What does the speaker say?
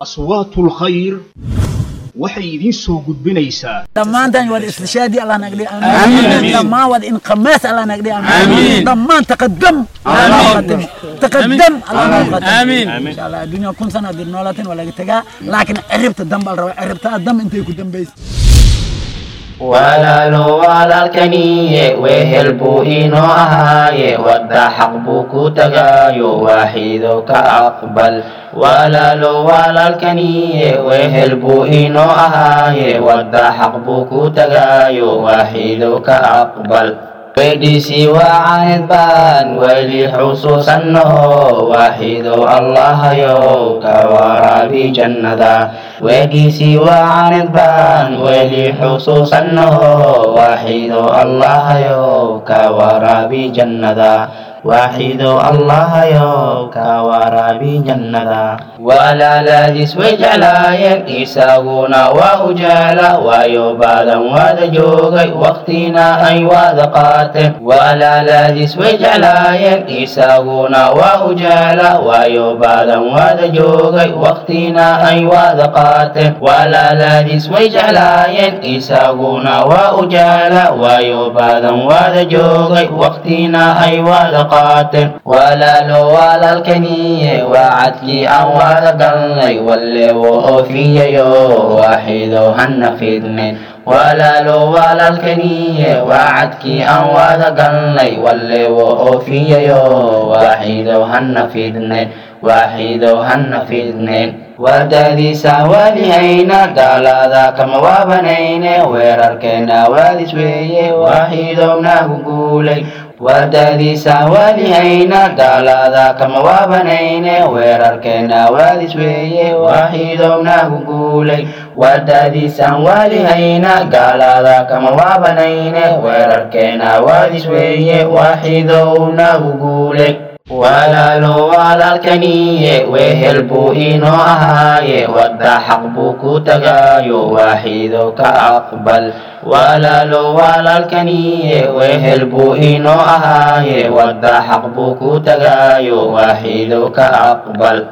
aswaatul khayr. Waxay idiin soo gudbinaysaa. Dhammaantan wada istishaadi allah nagdhi amiin dhammaan wada in khamaas allah nagdhi amiin dhammaan taqaddam taqaddam allah amiin insha allah adduunya kun sana haddii noolatin waa laga tegaa laakiin ciribta dam baa la rabaa ciribta dam intay ku dambaysa walaalo walaalkaniye wehel buu inoo ahaaye wadda xaq buu ku tagaayo waaxido ka aqbal walaalo walaalkaniye wehel buu inoo ahaaye wadda xaq buu ku tagaayo waaxido ka aqbal weydhiisii waacanid baan weli xusuusannaho waaxido allahayow ka waraabi jannada weydhiisii waacanid baan weli xusuusannaho waaxido allahayow ka waraabi jannada waaxido allahayow ka waraabi jannada walaaladiis way jeclaayeen isaguna waa u jecla waayo baadan wada joogay waqtina ay wada qaateen walaaladiis way jeclaayeen waa u jecla waayo baadan wada joogay waqtina ay wada qaateen walaaladiis way jeclaayeen waa u jecla waayo baadan wada joogay waqtina ay wada walaalo walaalkaniye waa cadkii aan wada galnay wallewo oofiyayo waaxido hana fidnen walaalo walaalkaniye waa cadkii aan wada galnay wallewo oofiyayo waaxido hana fidnen waaxido hana fidnen waadadiisa walihayna gaalada kama waabanayne weerarkeena waadis weeye waaxidownagu guulay waadadiisa walihayna gaalada kama waabanayne weerarkeena waadis weeye waaxidownagu guulay waadadiisaan walihayna gaalada kama waabanayne weerarkeena waadis weeye waaxidownagu guulay walaalo walaalkaniye wehel buu inoo ahaaye wadda xaq buu ku tagaayo waaxido ka aqbal walaalo walaalkaniye wehel buu inoo ahaaye wadda xaq buu ku tagaayo waaxido ka aqbal